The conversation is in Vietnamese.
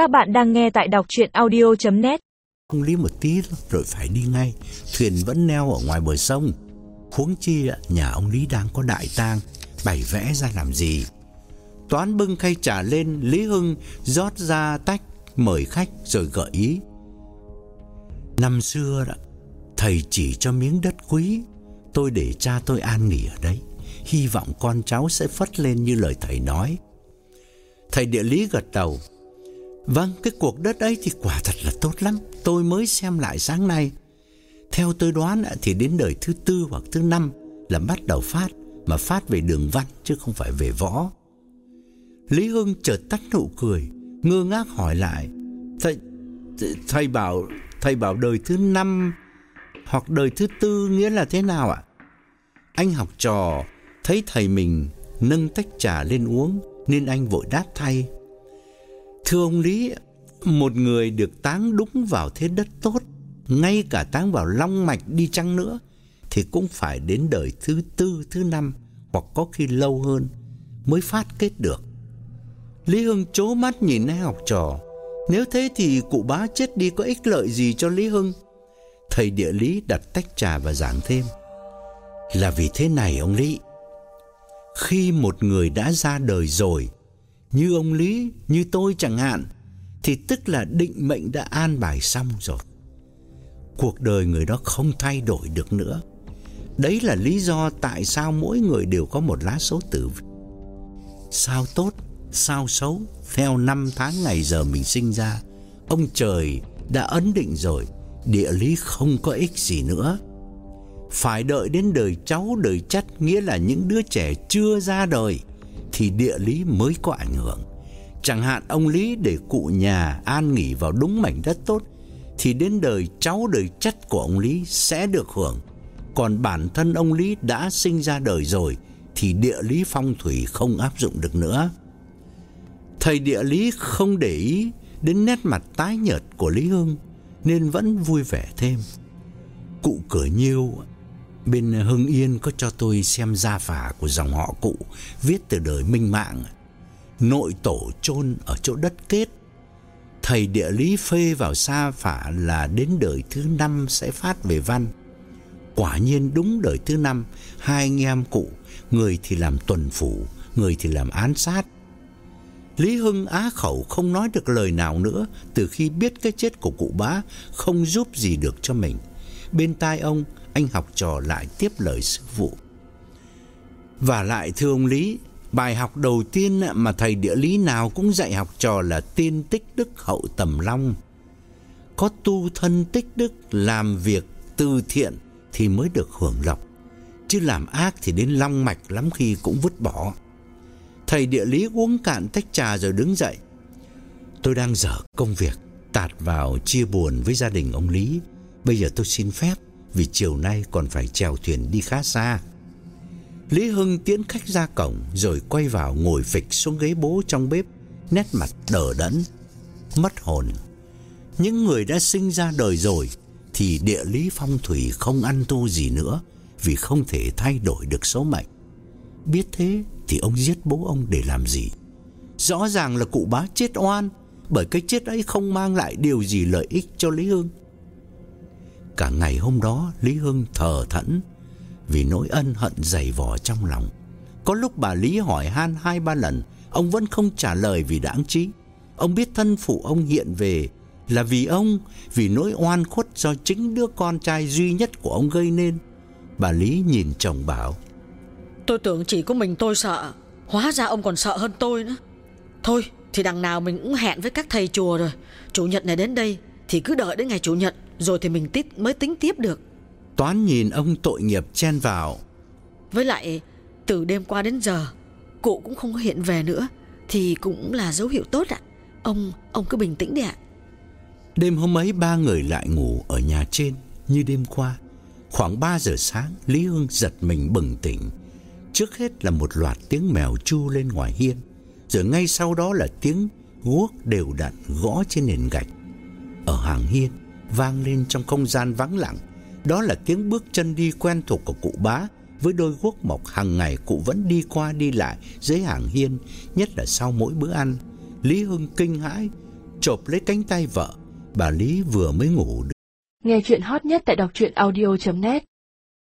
Các bạn đang nghe tại đọc chuyện audio.net không Lý một tí rồi phải đi ngay. Thuyền vẫn neo ở ngoài bờ sông. Huống chi nhà ông Lý đang có đại tang, Bày vẽ ra làm gì? Toán bưng khay trà lên, Lý Hưng rót ra tách, Mời khách rồi gợi ý. Năm xưa đó Thầy chỉ cho miếng đất quý. Tôi để cha tôi an nghỉ ở đấy. Hy vọng con cháu sẽ phất lên như lời thầy nói. Thầy địa lý gật đầu. Vâng, cái cuộc đất ấy thì quả thật là tốt lắm. Tôi mới xem lại sáng nay. Theo tôi đoán thì đến đời thứ tư hoặc thứ năm là bắt đầu phát, mà phát về đường văn chứ không phải về võ. Lý Hưng chợt tắt nụ cười, ngơ ngác hỏi lại: "Thầy thầy bảo thầy bảo đời thứ năm hoặc đời thứ tư nghĩa là thế nào ạ?" Anh học trò thấy thầy mình nâng tách trà lên uống nên anh vội đáp thay: Thưa ông Lý, một người được táng đúng vào thế đất tốt, ngay cả táng vào long mạch đi chăng nữa, thì cũng phải đến đời thứ tư, thứ năm, hoặc có khi lâu hơn, mới phát kết được. Lý Hưng chố mắt nhìn hai học trò. Nếu thế thì cụ bá chết đi có ích lợi gì cho Lý Hưng? Thầy địa lý đặt tách trà và giảng thêm. Là vì thế này ông Lý. Khi một người đã ra đời rồi, như ông Lý, như tôi chẳng hạn, thì tức là định mệnh đã an bài xong rồi. Cuộc đời người đó không thay đổi được nữa. Đấy là lý do tại sao mỗi người đều có một lá số tử. Sao tốt, sao xấu, theo năm tháng ngày giờ mình sinh ra, ông trời đã ấn định rồi, địa lý không có ích gì nữa. Phải đợi đến đời cháu đời chắt nghĩa là những đứa trẻ chưa ra đời thì địa lý mới có ảnh hưởng. Chẳng hạn ông Lý để cụ nhà an nghỉ vào đúng mảnh đất tốt, thì đến đời cháu đời chất của ông Lý sẽ được hưởng. Còn bản thân ông Lý đã sinh ra đời rồi, thì địa lý phong thủy không áp dụng được nữa. Thầy địa lý không để ý đến nét mặt tái nhợt của Lý Hưng, nên vẫn vui vẻ thêm. Cụ cười nhiêu Bên Hưng Yên có cho tôi xem gia phả của dòng họ cụ viết từ đời Minh Mạng. Nội tổ chôn ở chỗ đất kết. Thầy địa lý phê vào gia phả là đến đời thứ năm sẽ phát về văn. Quả nhiên đúng đời thứ năm, hai anh em cụ, người thì làm tuần phủ, người thì làm án sát. Lý Hưng á khẩu không nói được lời nào nữa từ khi biết cái chết của cụ bá không giúp gì được cho mình. Bên tai ông, anh học trò lại tiếp lời sư phụ. Và lại thưa ông Lý, bài học đầu tiên mà thầy địa lý nào cũng dạy học trò là tiên tích đức hậu tầm long. Có tu thân tích đức làm việc từ thiện thì mới được hưởng lộc. Chứ làm ác thì đến long mạch lắm khi cũng vứt bỏ. Thầy địa lý uống cạn tách trà rồi đứng dậy. Tôi đang dở công việc, tạt vào chia buồn với gia đình ông Lý. Bây giờ tôi xin phép vì chiều nay còn phải chèo thuyền đi khá xa. Lý Hưng tiến khách ra cổng rồi quay vào ngồi phịch xuống ghế bố trong bếp, nét mặt đờ đẫn, mất hồn. Những người đã sinh ra đời rồi thì địa lý phong thủy không ăn tu gì nữa vì không thể thay đổi được số mệnh. Biết thế thì ông giết bố ông để làm gì? Rõ ràng là cụ bá chết oan, bởi cái chết ấy không mang lại điều gì lợi ích cho Lý Hưng. Cả ngày hôm đó Lý hương thờ thẫn vì nỗi ân hận dày vò trong lòng. Có lúc bà Lý hỏi han hai ba lần, ông vẫn không trả lời vì đáng trí. Ông biết thân phụ ông hiện về là vì ông, vì nỗi oan khuất do chính đứa con trai duy nhất của ông gây nên. Bà Lý nhìn chồng bảo: "Tôi tưởng chỉ có mình tôi sợ, hóa ra ông còn sợ hơn tôi nữa. Thôi, thì đằng nào mình cũng hẹn với các thầy chùa rồi, chủ nhật này đến đây thì cứ đợi đến ngày chủ nhật rồi thì mình tiếp mới tính tiếp được. Toán nhìn ông tội nghiệp chen vào. Với lại từ đêm qua đến giờ cụ cũng không có hiện về nữa thì cũng là dấu hiệu tốt ạ. Ông ông cứ bình tĩnh đi ạ. Đêm hôm ấy ba người lại ngủ ở nhà trên như đêm qua. Khoảng 3 giờ sáng, Lý Hương giật mình bừng tỉnh. Trước hết là một loạt tiếng mèo chu lên ngoài hiên, rồi ngay sau đó là tiếng guốc đều đặn gõ trên nền gạch. Ở hàng hiên, vang lên trong không gian vắng lặng. Đó là tiếng bước chân đi quen thuộc của cụ bá với đôi guốc mộc hàng ngày cụ vẫn đi qua đi lại dưới hàng hiên, nhất là sau mỗi bữa ăn. Lý Hưng kinh hãi chộp lấy cánh tay vợ. Bà Lý vừa mới ngủ. Nghe chuyện hot nhất tại đọc truyện audio.net